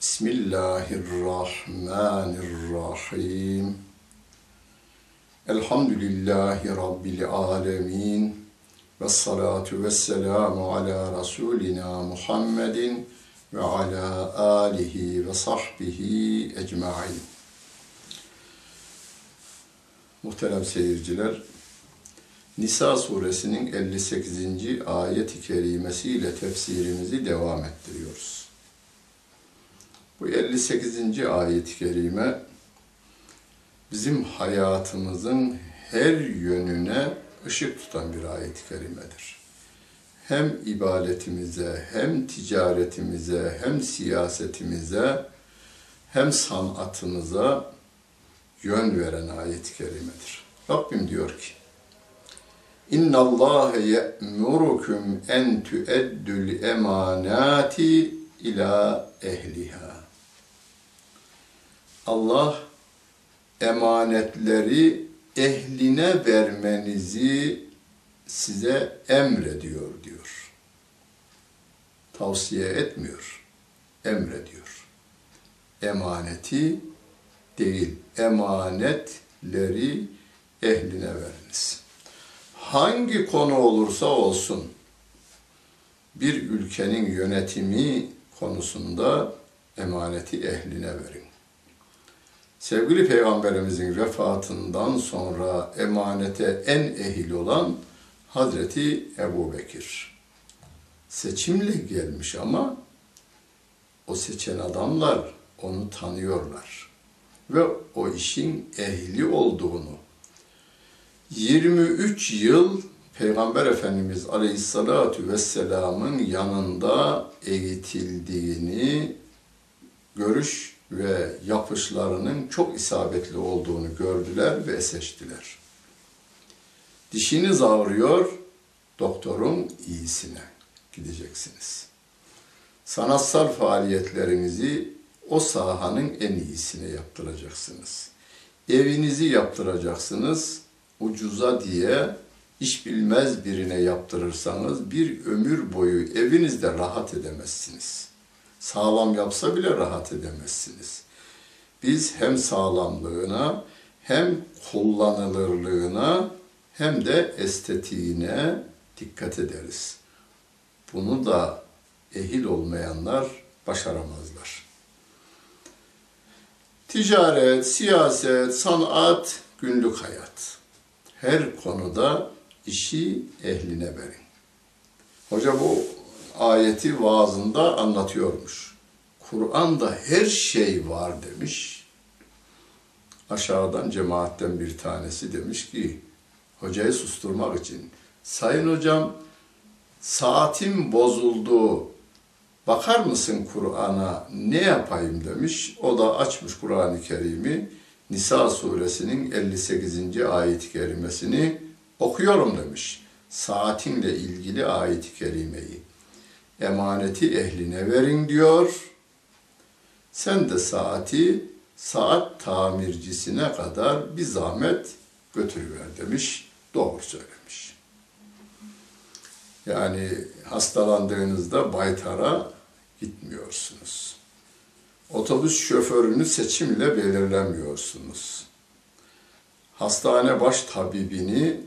Bismillahirrahmanirrahim. Elhamdülillahi Rabbil alemin. Ve salatu ve selamu ala Resulina Muhammedin ve ala alihi ve sahbihi ecmain. Muhterem seyirciler, Nisa suresinin 58. ayet-i kerimesiyle tefsirimizi devam ettiriyoruz. Bu 58. ayet-i kerime bizim hayatımızın her yönüne ışık tutan bir ayet-i kerimedir. Hem ibadetimize, hem ticaretimize, hem siyasetimize, hem sanatımıza yön veren ayet-i kerimedir. Rabbim diyor ki, İnna Allah ye'murukum en tu'eddul emanati ila ehliha. Allah emanetleri ehline vermenizi size emrediyor diyor. Tavsiye etmiyor, emrediyor. Emaneti değil, emanetleri ehline veriniz. Hangi konu olursa olsun bir ülkenin yönetimi konusunda emaneti ehline verin. Sevgili Peygamberimizin vefatından sonra emanete en ehil olan Hazreti Ebu Bekir. Seçimle gelmiş ama o seçen adamlar onu tanıyorlar ve o işin ehli olduğunu 23 yıl Peygamber Efendimiz Aleyhisselatü Vesselam'ın yanında eğitildiğini görüş ve yapışlarının çok isabetli olduğunu gördüler ve seçtiler. Dişiniz ağrıyor, doktorun iyisine gideceksiniz. Sanatsal faaliyetlerinizi o sahanın en iyisine yaptıracaksınız. Evinizi yaptıracaksınız, ucuza diye iş bilmez birine yaptırırsanız bir ömür boyu evinizde rahat edemezsiniz.'' Sağlam yapsa bile rahat edemezsiniz. Biz hem sağlamlığına hem kullanılırlığına hem de estetiğine dikkat ederiz. Bunu da ehil olmayanlar başaramazlar. Ticaret, siyaset, sanat, günlük hayat. Her konuda işi ehline verin. Hoca bu ayeti vaazında anlatıyormuş. Kur'an'da her şey var demiş. Aşağıdan cemaatten bir tanesi demiş ki hocayı susturmak için sayın hocam saatim bozuldu bakar mısın Kur'an'a ne yapayım demiş. O da açmış Kur'an-ı Kerim'i Nisa suresinin 58. ayet-i kerimesini okuyorum demiş. Saatinle ilgili ayet-i kerimeyi. Emaneti ehline verin diyor. Sen de saati saat tamircisine kadar bir zahmet götürüver demiş. Doğru söylemiş. Yani hastalandığınızda baytara gitmiyorsunuz. Otobüs şoförünü seçimle belirlemiyorsunuz. Hastane baş tabibini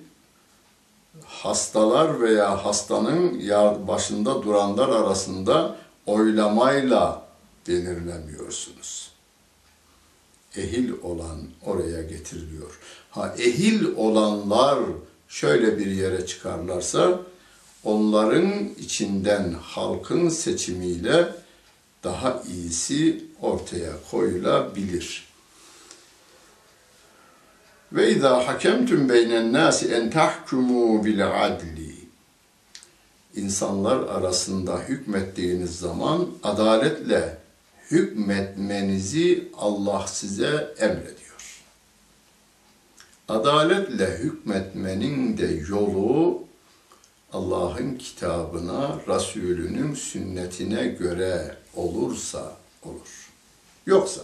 hastalar veya hastanın başında duranlar arasında oylamayla belirlemiyorsunuz. Ehil olan oraya getiriliyor. Ha ehil olanlar şöyle bir yere çıkarlarsa onların içinden halkın seçimiyle daha iyisi ortaya koyulabilir. Ve izâ hakemtum beynen nâsi en tahkumû bil adli. İnsanlar arasında hükmettiğiniz zaman adaletle hükmetmenizi Allah size emrediyor. Adaletle hükmetmenin de yolu Allah'ın kitabına, Resulünün sünnetine göre olursa olur. Yoksa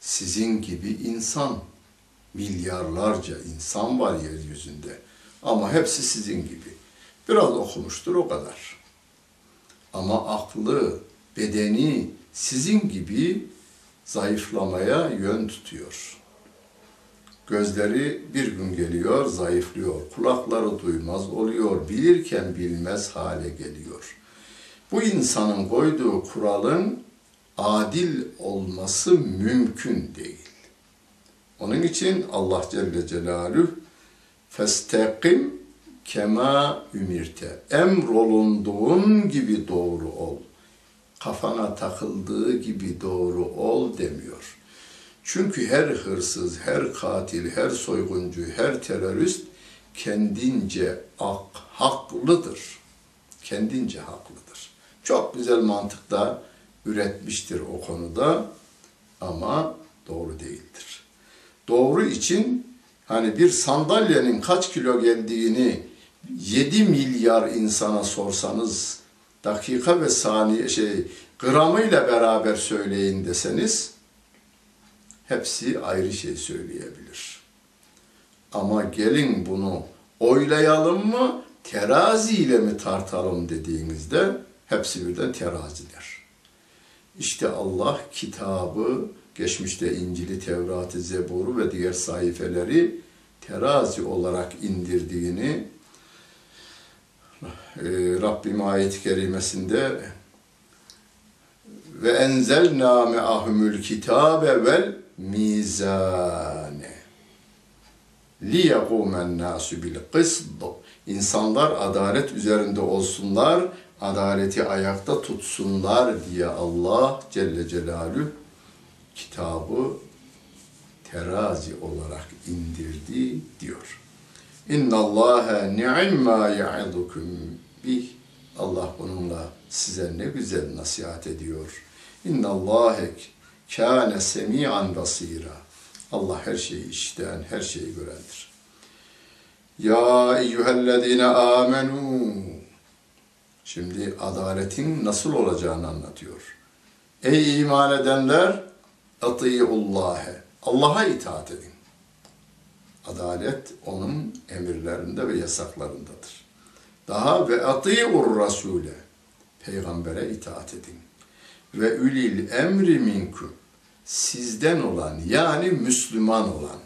sizin gibi insan, milyarlarca insan var yeryüzünde ama hepsi sizin gibi. Biraz okumuştur o kadar. Ama aklı, bedeni sizin gibi zayıflamaya yön tutuyor. Gözleri bir gün geliyor, zayıflıyor. Kulakları duymaz oluyor. Bilirken bilmez hale geliyor. Bu insanın koyduğu kuralın adil olması mümkün değil. Onun için Allah Celle Celaluhu festekim kema ümirte. Emrolunduğun gibi doğru ol. Kafana takıldığı gibi doğru ol demiyor. Çünkü her hırsız, her katil, her soyguncu, her terörist kendince ak, haklıdır. Kendince haklıdır. Çok güzel mantıkta üretmiştir o konuda ama doğru değildir. Doğru için hani bir sandalyenin kaç kilo geldiğini 7 milyar insana sorsanız dakika ve saniye şey gramıyla beraber söyleyin deseniz hepsi ayrı şey söyleyebilir. Ama gelin bunu oylayalım mı, teraziyle mi tartalım dediğinizde hepsi birden teraziler. İşte Allah kitabı, geçmişte İncil'i, Tevrat'ı, Zebur'u ve diğer sayfeleri terazi olarak indirdiğini e, Rabbim ayet-i kerimesinde ve enzelna me'ahumul kitabe vel mizane liyekumen nasu bil kısd. İnsanlar adalet üzerinde olsunlar adaleti ayakta tutsunlar diye Allah Celle Celaluhu kitabı terazi olarak indirdi diyor. İnna Allaha ni'ma ya'idukum bih. Allah bununla size ne güzel nasihat ediyor. İnna Allahe kâne semi'an basira. Allah her şeyi işiten, her şeyi görendir. Ya eyyühellezine amenu. Şimdi adaletin nasıl olacağını anlatıyor. Ey iman edenler, atiyullâhe. Allah'a itaat edin. Adalet onun emirlerinde ve yasaklarındadır. Daha ve atiyur rasule. Peygambere itaat edin. Ve ülil emri minkum sizden olan yani Müslüman olan,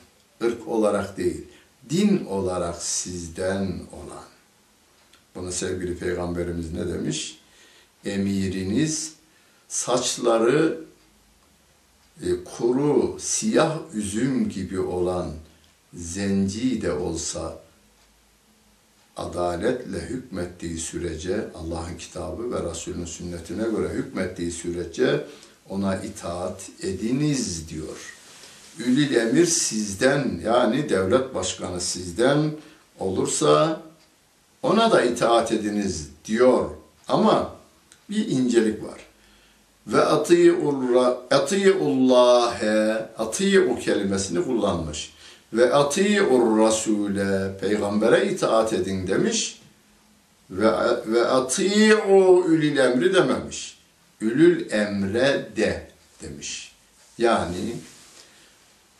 ırk olarak değil, din olarak sizden olan. Bunu sevgili peygamberimiz ne demiş? Emiriniz saçları kuru, siyah üzüm gibi olan zenci de olsa adaletle hükmettiği sürece Allah'ın kitabı ve Resulünün sünnetine göre hükmettiği sürece ona itaat ediniz diyor. Ülil emir sizden yani devlet başkanı sizden olursa ona da itaat ediniz diyor. Ama bir incelik var. Ve ati'ullâhe, ati'u kelimesini kullanmış. Ve ati'ur rasule, peygambere itaat edin demiş. Ve, ve ati'u ülül emri dememiş. Ülül emre de demiş. Yani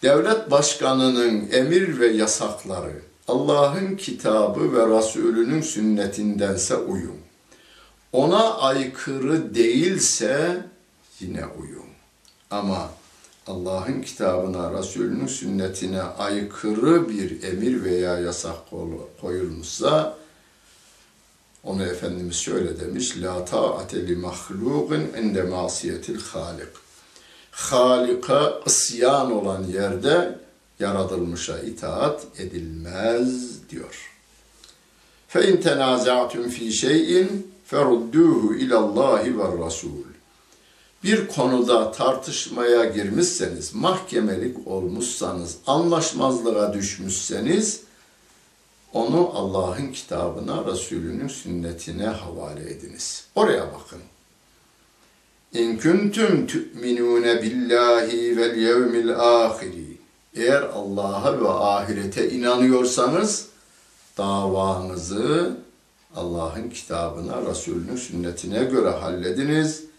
devlet başkanının emir ve yasakları Allah'ın kitabı ve Resulünün sünnetindense uyun. Ona aykırı değilse yine uyun. Ama Allah'ın kitabına, Resulünün sünnetine aykırı bir emir veya yasak koyulmuşsa onu Efendimiz şöyle demiş. La ta'ate li mahlukun inde masiyetil halik. Halika isyan olan yerde yaratılmışa itaat edilmez diyor. Fe in tenaza'tum fi şey'in ferudduhu ilallahi ve rasul. Bir konuda tartışmaya girmişseniz, mahkemelik olmuşsanız, anlaşmazlığa düşmüşseniz, onu Allah'ın kitabına, Resulünün sünnetine havale ediniz. Oraya bakın. İn kuntum tu'minune billahi vel yevmil ahiri. Eğer Allah'a ve ahirete inanıyorsanız davanızı Allah'ın kitabına, Resulünün sünnetine göre hallediniz.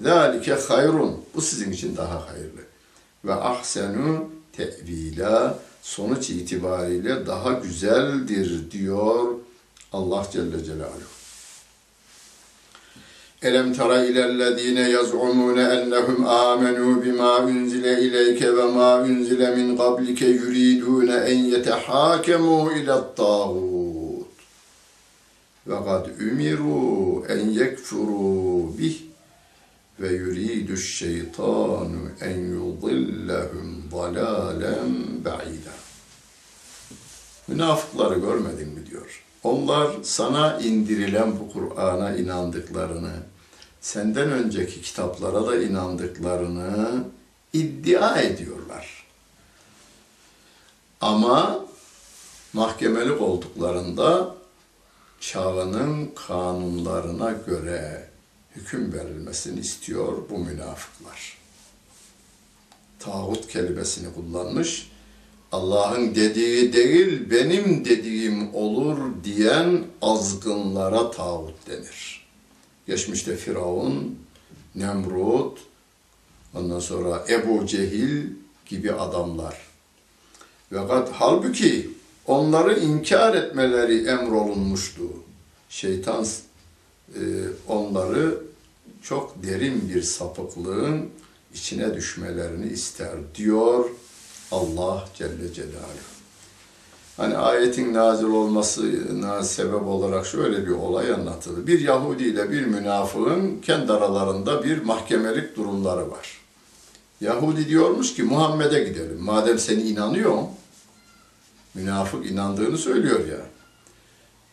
Zalike hayrun. Bu sizin için daha hayırlı. Ve ahsenu tevila sonuç itibariyle daha güzeldir diyor Allah Celle Celaluhu. Elem tara ilellezine yaz'umune ennehum amenu bima unzile ileyke ve ma unzile min qablike yuridune en yetehakemu ilet tağut. Ve kad ümiru en yekfuru bih ve yuridu şeytanu en yudillahum dalalen ba'ida. Münafıkları görmedin mi diyor. Onlar sana indirilen bu Kur'an'a inandıklarını, senden önceki kitaplara da inandıklarını iddia ediyorlar. Ama mahkemelik olduklarında çağının kanunlarına göre hüküm verilmesini istiyor bu münafıklar. Tağut kelimesini kullanmış. Allah'ın dediği değil benim dediğim olur diyen azgınlara tağut denir. Geçmişte Firavun, Nemrut, ondan sonra Ebu Cehil gibi adamlar. Ve halbuki onları inkar etmeleri emrolunmuştu. Şeytan e, onları çok derin bir sapıklığın içine düşmelerini ister diyor Allah Celle Celaluhu. Hani ayetin nazil olmasına sebep olarak şöyle bir olay anlatıldı. Bir Yahudi ile bir münafığın kendi aralarında bir mahkemelik durumları var. Yahudi diyormuş ki Muhammed'e gidelim. Madem seni inanıyor, münafık inandığını söylüyor ya.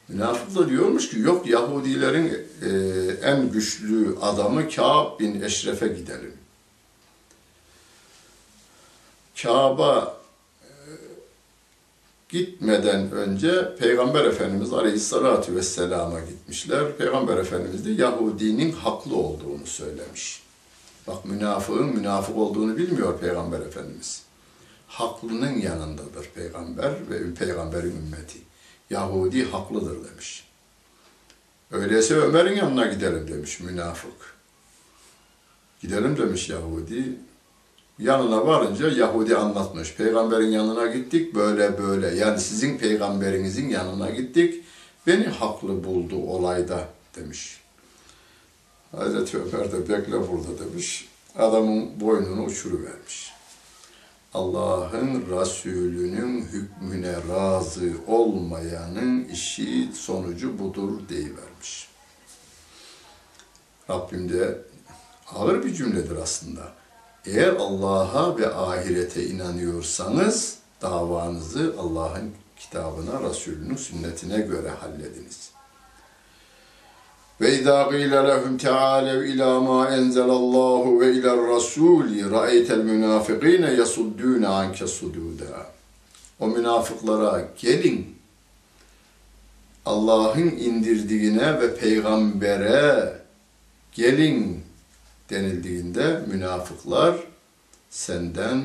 Münafık da diyormuş ki yok Yahudilerin e, en güçlü adamı Kâb bin Eşref'e gidelim. Kâb'a e, gitmeden önce Peygamber Efendimiz Aleyhisselatü Vesselam'a gitmişler. Peygamber Efendimiz de Yahudinin haklı olduğunu söylemiş. Bak münafığın münafık olduğunu bilmiyor Peygamber Efendimiz. Haklının yanındadır peygamber ve peygamberin ümmeti. Yahudi haklıdır demiş. Öyleyse Ömer'in yanına gidelim demiş münafık. Gidelim demiş Yahudi. Yanına varınca Yahudi anlatmış. Peygamberin yanına gittik böyle böyle. Yani sizin peygamberinizin yanına gittik. Beni haklı buldu olayda demiş. Hazreti Ömer de bekle burada demiş. adamın boynunu uçuruvermiş. Allah'ın Resulünün hükmüne razı olmayanın işi sonucu budur deyivermiş. Rabbim de ağır bir cümledir aslında. Eğer Allah'a ve ahirete inanıyorsanız davanızı Allah'ın kitabına, Resulünün sünnetine göre hallediniz. İzâ gîle lehum teâlev ilâ mâ enzelallahu ve ilâ'r rasûli ra'eytel münâfikîne yasuddûne anke sudûdâ. O münafıklara gelin Allah'ın indirdiğine ve peygambere gelin denildiğinde münafıklar senden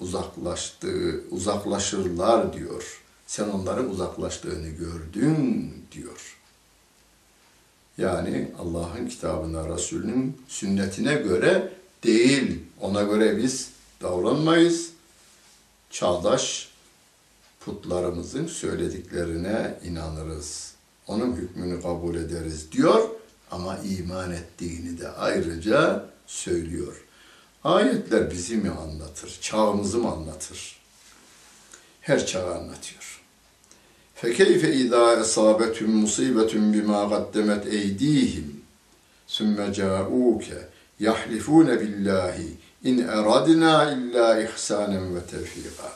uzaklaştığı, uzaklaşırlar diyor. Sen onların uzaklaştığını gördün diyor. Yani Allah'ın kitabına, Resulünün sünnetine göre değil, ona göre biz davranmayız. Çağdaş putlarımızın söylediklerine inanırız. Onun hükmünü kabul ederiz diyor ama iman ettiğini de ayrıca söylüyor. Ayetler bizi mi anlatır, çağımızı mı anlatır? Her çağı anlatıyor. فَكَيْفَ اِذَا اَصَابَتْهُمْ مُصِيبَةٌ بِمَا قَدَّمَتْ اَيْد۪يهِمْ ثُمَّ جَاءُوكَ يَحْلِفُونَ بِاللّٰهِ اِنْ اَرَدْنَا اِلَّا اِحْسَانًا وَتَوْفِيقًا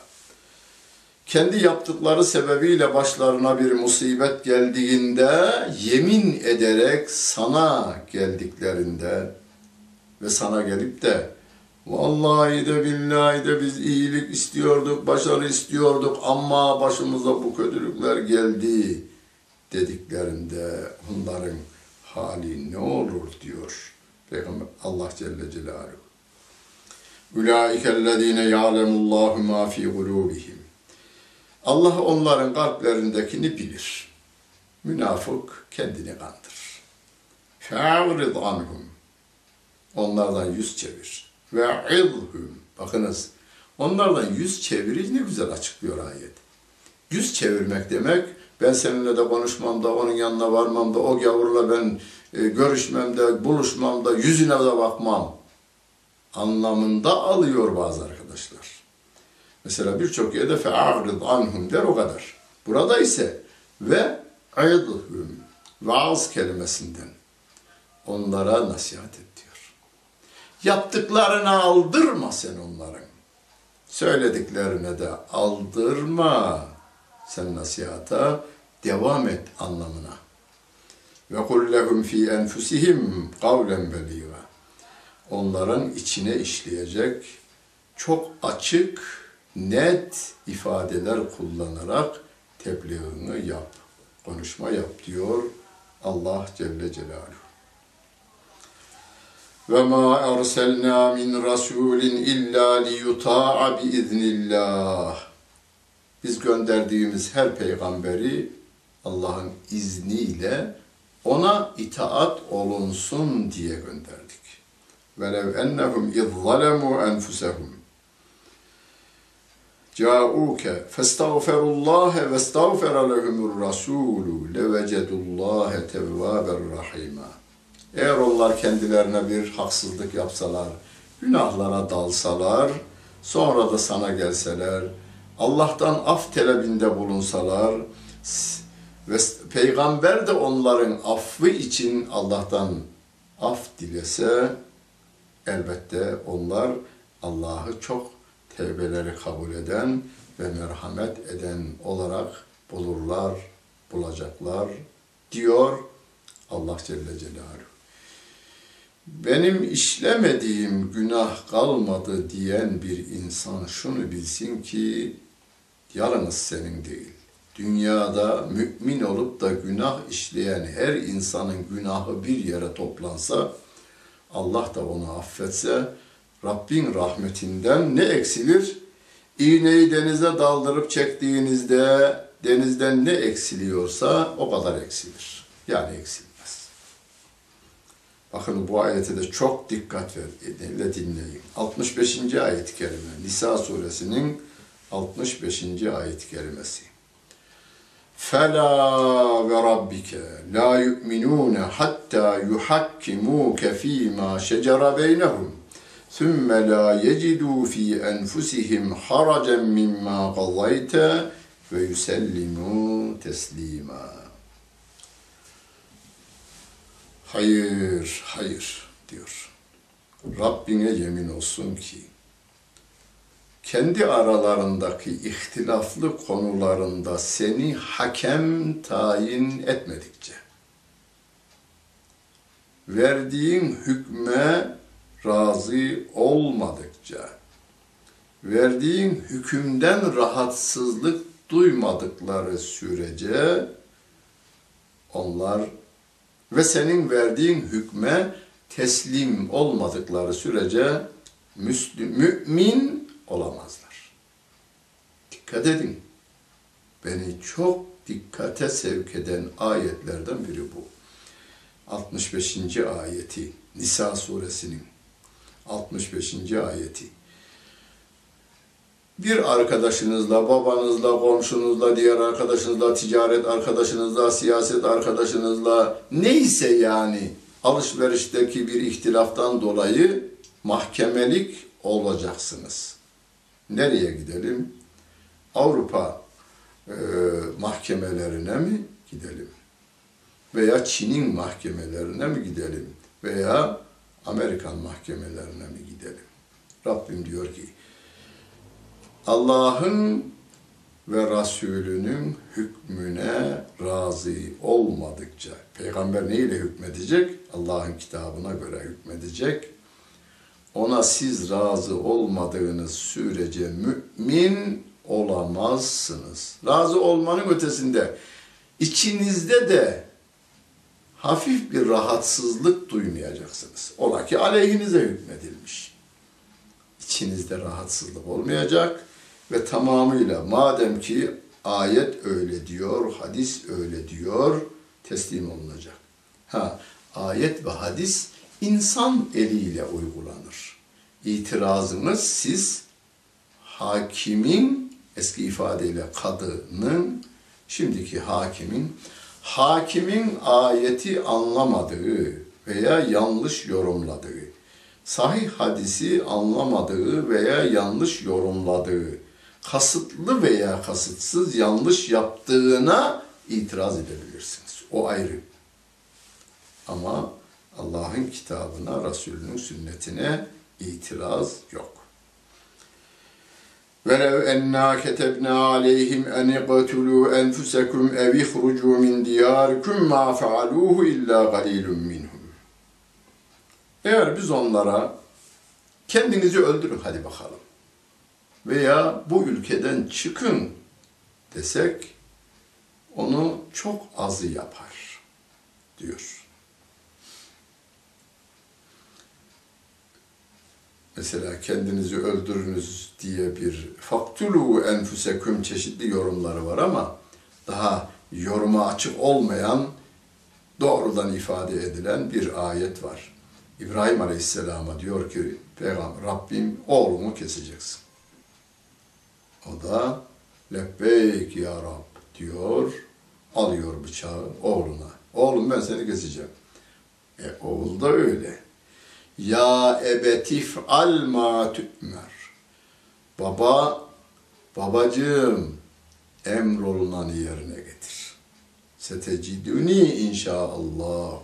Kendi yaptıkları sebebiyle başlarına bir musibet geldiğinde yemin ederek sana geldiklerinde ve sana gelip de Vallahi de billahi de biz iyilik istiyorduk, başarı istiyorduk ama başımıza bu kötülükler geldi dediklerinde onların hali ne olur diyor Peygamber Allah Celle Celaluhu. Ulaikellezine ya'lemullahu ma fi kulubihim. Allah onların kalplerindekini bilir. Münafık kendini kandırır. Fe'rid anhum. Onlardan yüz çevir ve ilhum. Bakınız onlardan yüz çevirici ne güzel açıklıyor ayet. Yüz çevirmek demek ben seninle de konuşmam da onun yanına varmam da o gavurla ben e, görüşmem de buluşmam da yüzüne de bakmam anlamında alıyor bazı arkadaşlar. Mesela birçok yerde fe'arid anhum der o kadar. Burada ise ve idhum vaaz kelimesinden onlara nasihat et. Yaptıklarını aldırma sen onların. Söylediklerine de aldırma. Sen nasihata devam et anlamına. Ve kul lehum fi enfusihim kavlen beliga. Onların içine işleyecek çok açık, net ifadeler kullanarak tebliğini yap, konuşma yap diyor Allah Celle Celaluhu. Ve ma erselna min rasulin illa liyuta'a bi iznillah. Biz gönderdiğimiz her peygamberi Allah'ın izniyle ona itaat olunsun diye gönderdik. Velev ennehum iz zalemu enfusehum. Câûke festağferullâhe ve estağfera lehumur rasûlü levecedullâhe tevvâber rahîmâ. Eğer onlar kendilerine bir haksızlık yapsalar, günahlara dalsalar, sonra da sana gelseler, Allah'tan af talebinde bulunsalar ve peygamber de onların affı için Allah'tan af dilese elbette onlar Allah'ı çok tevbeleri kabul eden ve merhamet eden olarak bulurlar, bulacaklar diyor Allah Celle Celaluhu. Benim işlemediğim günah kalmadı diyen bir insan şunu bilsin ki yalnız senin değil. Dünyada mümin olup da günah işleyen her insanın günahı bir yere toplansa, Allah da onu affetse, Rabbin rahmetinden ne eksilir? İğneyi denize daldırıp çektiğinizde denizden ne eksiliyorsa o kadar eksilir. Yani eksilmez. Bakın bu ayete de çok dikkat ve dinleyin. 65. ayet-i kerime. Nisa suresinin 65. ayet-i kerimesi. فَلَا وَرَبِّكَ لَا يُؤْمِنُونَ حَتَّى يُحَكِّمُوكَ ف۪ي مَا شَجَرَ بَيْنَهُمْ ثُمَّ لَا يَجِدُوا ف۪ي أَنْفُسِهِمْ حَرَجًا مِمَّا قَضَيْتَ وَيُسَلِّمُوا تَسْلِيمًا Hayır, hayır diyor. Rabbine yemin olsun ki kendi aralarındaki ihtilaflı konularında seni hakem tayin etmedikçe verdiğin hükme razı olmadıkça verdiğin hükümden rahatsızlık duymadıkları sürece onlar ve senin verdiğin hükme teslim olmadıkları sürece Müslüm, mümin olamazlar. Dikkat edin. Beni çok dikkate sevk eden ayetlerden biri bu. 65. ayeti Nisa suresinin 65. ayeti. Bir arkadaşınızla, babanızla, komşunuzla, diğer arkadaşınızla, ticaret arkadaşınızla, siyaset arkadaşınızla neyse yani alışverişteki bir ihtilaftan dolayı mahkemelik olacaksınız. Nereye gidelim? Avrupa e, mahkemelerine mi gidelim? Veya Çin'in mahkemelerine mi gidelim? Veya Amerikan mahkemelerine mi gidelim? Rabbim diyor ki, Allah'ın ve Resulünün hükmüne razı olmadıkça, peygamber neyle hükmedecek? Allah'ın kitabına göre hükmedecek. Ona siz razı olmadığınız sürece mümin olamazsınız. Razı olmanın ötesinde içinizde de hafif bir rahatsızlık duymayacaksınız. Ola ki aleyhinize hükmedilmiş. İçinizde rahatsızlık olmayacak ve tamamıyla madem ki ayet öyle diyor, hadis öyle diyor, teslim olunacak. Ha, ayet ve hadis insan eliyle uygulanır. İtirazınız siz hakimin eski ifadeyle kadının şimdiki hakimin hakimin ayeti anlamadığı veya yanlış yorumladığı, sahih hadisi anlamadığı veya yanlış yorumladığı, kasıtlı veya kasıtsız yanlış yaptığına itiraz edebilirsiniz. O ayrı. Ama Allah'ın kitabına, Resulünün sünnetine itiraz yok. وَلَوْ اَنَّا كَتَبْنَا عَلَيْهِمْ اَنْ اِقْتُلُوا اَنْفُسَكُمْ اَوْ اِخْرُجُوا مِنْ دِيَارِكُمْ مَا فَعَلُوهُ اِلَّا قَلِيلٌ مِنْهُمْ Eğer biz onlara kendinizi öldürün hadi bakalım veya bu ülkeden çıkın desek onu çok azı yapar diyor. mesela kendinizi öldürünüz diye bir faktulu enfuseküm çeşitli yorumları var ama daha yoruma açık olmayan doğrudan ifade edilen bir ayet var. İbrahim Aleyhisselam'a diyor ki Peygamber Rabbim oğlumu keseceksin. O da lebbeyk ya Rab diyor alıyor bıçağı oğluna. Oğlum ben seni keseceğim. E oğul da öyle. Ya ebetif al ma tü'mer. Baba, babacığım emrolunanı yerine getir. Seteciduni inşaallah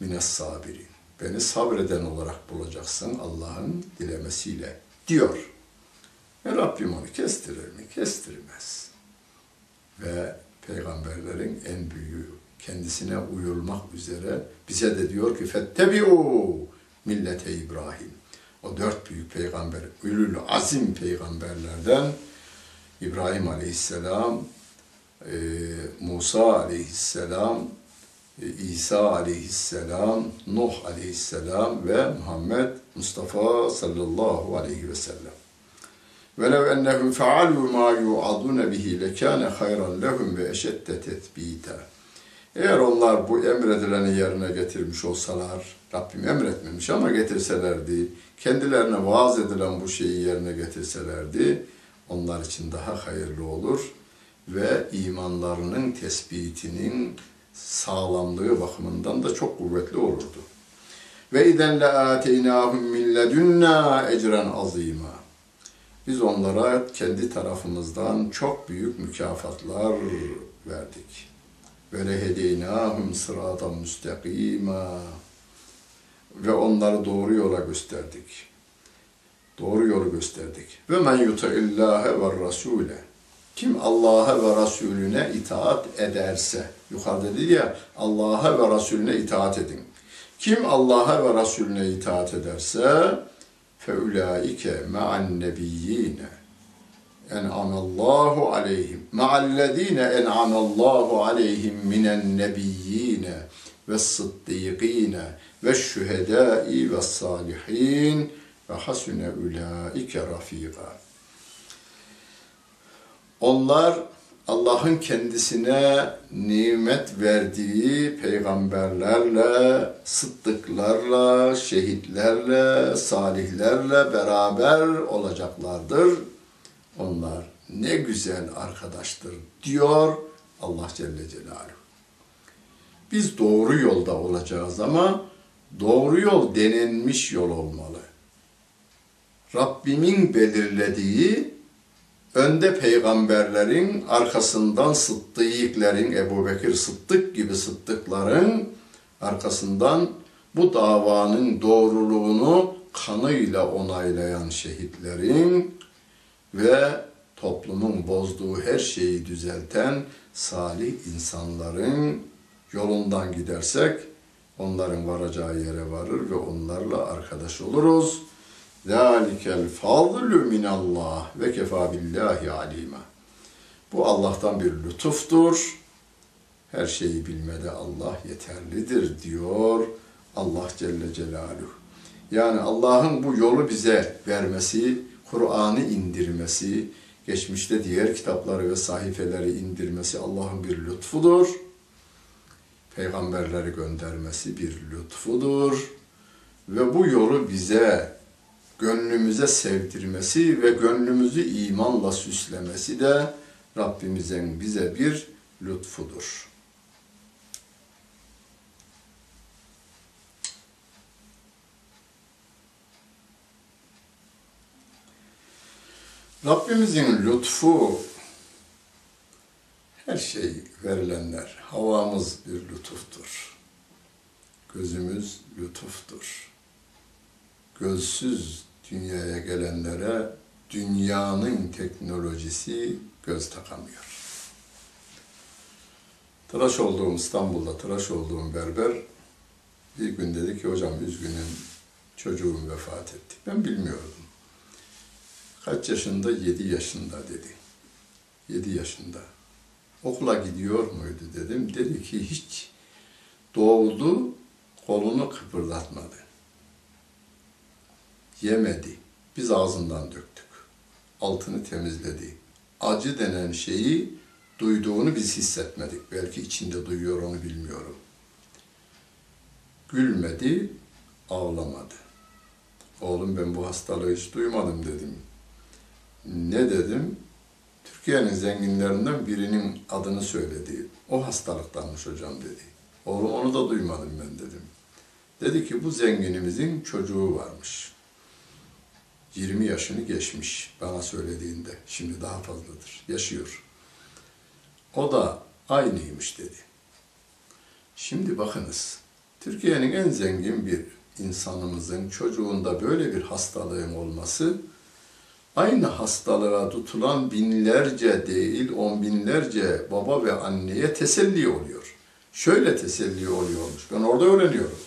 mines sabirin. Beni sabreden olarak bulacaksın Allah'ın dilemesiyle diyor. Ve Rabbim onu kestirir mi? Kestirmez. Ve peygamberlerin en büyüğü kendisine uyulmak üzere bize de diyor ki fettebi'u millete İbrahim. O dört büyük peygamber, ülül azim peygamberlerden İbrahim aleyhisselam, e, Musa aleyhisselam, e, İsa aleyhisselam, Nuh aleyhisselam ve Muhammed Mustafa sallallahu aleyhi ve sellem. وَلَوْ اَنَّهُمْ فَعَلُوا مَا يُعَضُونَ بِهِ لَكَانَ خَيْرًا لَهُمْ وَاَشَدَّ تَثْب۪يتًا eğer onlar bu emredileni yerine getirmiş olsalar, Rabbim emretmemiş ama getirselerdi, kendilerine vaaz edilen bu şeyi yerine getirselerdi, onlar için daha hayırlı olur ve imanlarının tespitinin sağlamlığı bakımından da çok kuvvetli olurdu. Ve izen le ateynahum min ledunna ecren azima. Biz onlara kendi tarafımızdan çok büyük mükafatlar verdik. Ve lehedeynahum sıratan müstakima. Ve onları doğru yola gösterdik. Doğru yolu gösterdik. Ve men yuti'illâhe ve rasûle. Kim Allah'a ve Resulüne itaat ederse, yukarıda dedi ya Allah'a ve Resulüne itaat edin. Kim Allah'a ve Resulüne itaat ederse ma'an nebiyyine en'amallahu aleyhim ma'allezine en'amallahu aleyhim minen nebiyyine ve sıddıkine ve şühedai ve salihin ve hasune ulaike rafika. Onlar Allah'ın kendisine nimet verdiği peygamberlerle, sıddıklarla, şehitlerle, salihlerle beraber olacaklardır. Onlar ne güzel arkadaştır diyor Allah Celle Celaluhu. Biz doğru yolda olacağız ama doğru yol denenmiş yol olmalı. Rabbimin belirlediği önde peygamberlerin, arkasından sıddıklerin, Ebu Bekir Sıddık gibi sıddıkların arkasından bu davanın doğruluğunu kanıyla onaylayan şehitlerin ve toplumun bozduğu her şeyi düzelten salih insanların yolundan gidersek onların varacağı yere varır ve onlarla arkadaş oluruz. Zalikel fadlü minallah ve kefa billahi alima. Bu Allah'tan bir lütuftur. Her şeyi bilmede Allah yeterlidir diyor Allah Celle Celaluhu. Yani Allah'ın bu yolu bize vermesi, Kur'an'ı indirmesi, geçmişte diğer kitapları ve sahifeleri indirmesi Allah'ın bir lütfudur. Peygamberleri göndermesi bir lütfudur. Ve bu yolu bize gönlümüze sevdirmesi ve gönlümüzü imanla süslemesi de Rabbimizin bize bir lütfudur. Rabbimizin lütfu her şey verilenler. Havamız bir lütuftur. Gözümüz lütuftur. Gözsüz dünyaya gelenlere dünyanın teknolojisi göz takamıyor. Tıraş olduğum İstanbul'da tıraş olduğum berber bir gün dedi ki hocam üzgünüm çocuğum vefat etti. Ben bilmiyordum. Kaç yaşında? Yedi yaşında dedi. Yedi yaşında. Okula gidiyor muydu dedim. Dedi ki hiç doğdu kolunu kıpırdatmadı yemedi. Biz ağzından döktük. Altını temizledi. Acı denen şeyi duyduğunu biz hissetmedik. Belki içinde duyuyor onu bilmiyorum. Gülmedi, ağlamadı. Oğlum ben bu hastalığı hiç duymadım dedim. Ne dedim? Türkiye'nin zenginlerinden birinin adını söyledi. O hastalıktanmış hocam dedi. Oğlum onu da duymadım ben dedim. Dedi ki bu zenginimizin çocuğu varmış. 20 yaşını geçmiş bana söylediğinde. Şimdi daha fazladır. Yaşıyor. O da aynıymış dedi. Şimdi bakınız. Türkiye'nin en zengin bir insanımızın çocuğunda böyle bir hastalığın olması aynı hastalığa tutulan binlerce değil on binlerce baba ve anneye teselli oluyor. Şöyle teselli oluyormuş. Ben orada öğreniyorum.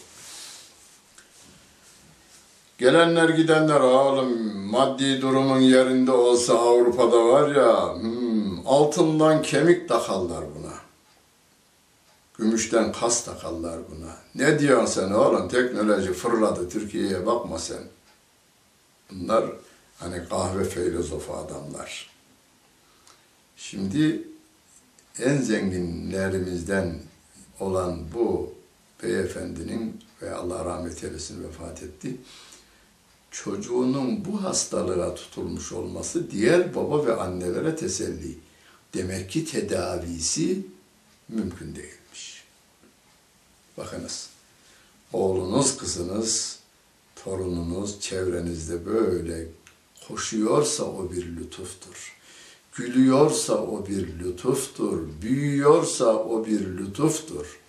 Gelenler gidenler oğlum maddi durumun yerinde olsa Avrupa'da var ya hmm, altından kemik takarlar buna. Gümüşten kas takarlar buna. Ne diyorsun sen oğlum teknoloji fırladı Türkiye'ye bakma sen. Bunlar hani kahve filozofu adamlar. Şimdi en zenginlerimizden olan bu beyefendinin ve Allah rahmet eylesin vefat etti çocuğunun bu hastalığa tutulmuş olması diğer baba ve annelere teselli. Demek ki tedavisi mümkün değilmiş. Bakınız. oğlunuz, kızınız, torununuz çevrenizde böyle koşuyorsa o bir lütuftur. Gülüyorsa o bir lütuftur. Büyüyorsa o bir lütuftur.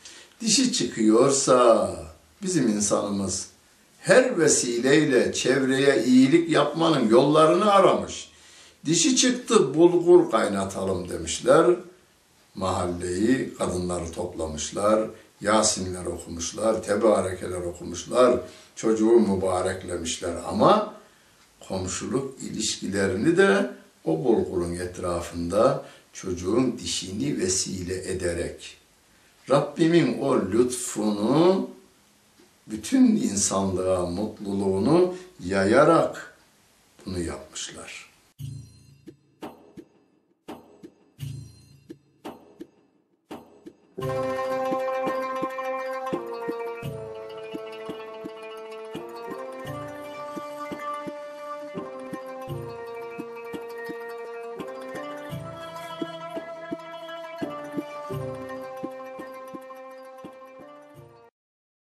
Dişi çıkıyorsa bizim insanımız her vesileyle çevreye iyilik yapmanın yollarını aramış. Dişi çıktı bulgur kaynatalım demişler. Mahalleyi kadınları toplamışlar. Yasinler okumuşlar, tebarekeler okumuşlar, çocuğu mübareklemişler ama komşuluk ilişkilerini de o bulgurun etrafında çocuğun dişini vesile ederek Rabbimin o lütfunu bütün insanlığa mutluluğunu yayarak bunu yapmışlar.